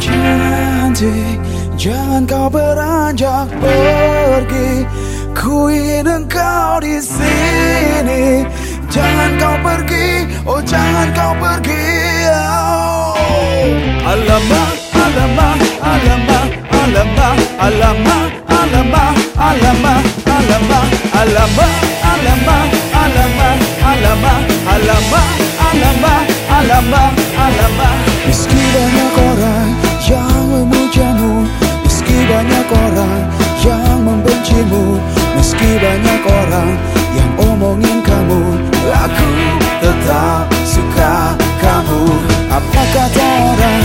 Cantik, jangan kau beranjak pergi. Ku ingin engkau di sini. Jangan kau pergi, oh jangan kau pergi. Oh. Alamak, suka kamu. Apa kata orang?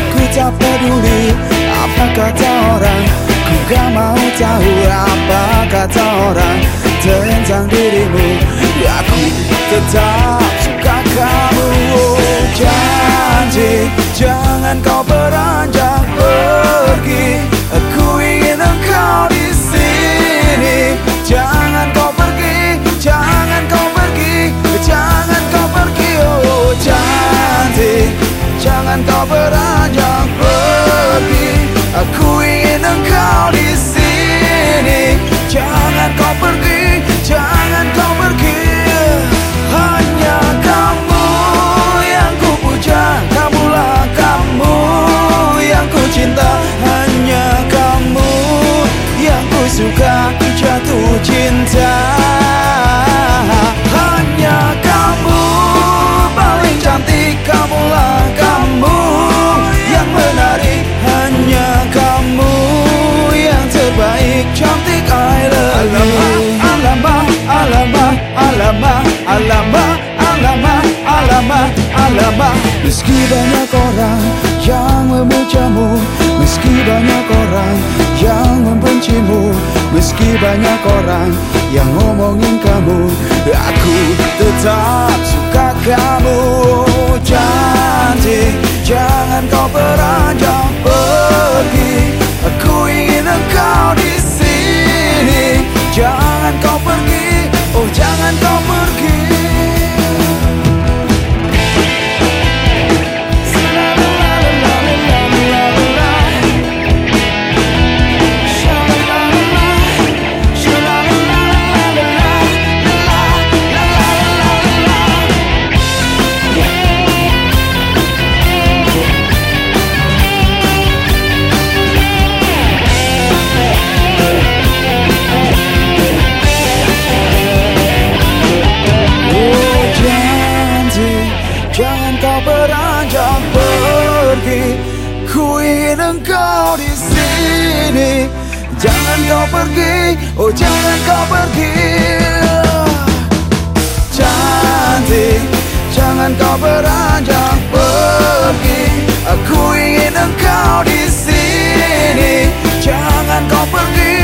Aku tak peduli. Apa kata orang? Ku gak mau tahu apa kata orang tentang dirimu. Aku tetap suka kamu. Oh, janji, jangan kau cantik I love you. Alamak, alamak, alamak, alamak, alamak, alamak, alamak. Meski banyak orang yang memujamu, meski banyak orang yang membencimu, meski banyak orang yang ngomongin kamu, aku tetap suka kamu. Cantik, jangan kau beranjak beranjak pergi. Ku ingin engkau di sini. Jangan kau pergi Oh jangan kau pergi. Cantik Jangan kau beranjak pergi. Aku ingin engkau di sini. Jangan kau pergi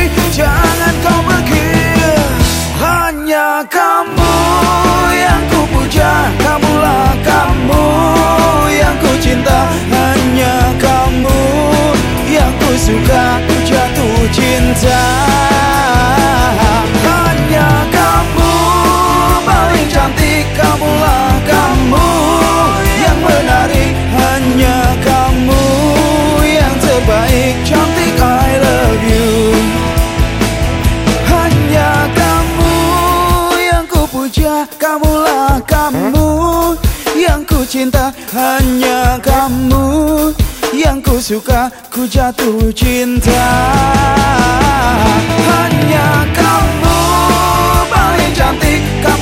saja kamulah kamu. Yang ku cinta hanya kamu. Yang ku suka ku jatuh cinta. Hanya kamu paling cantik kamu.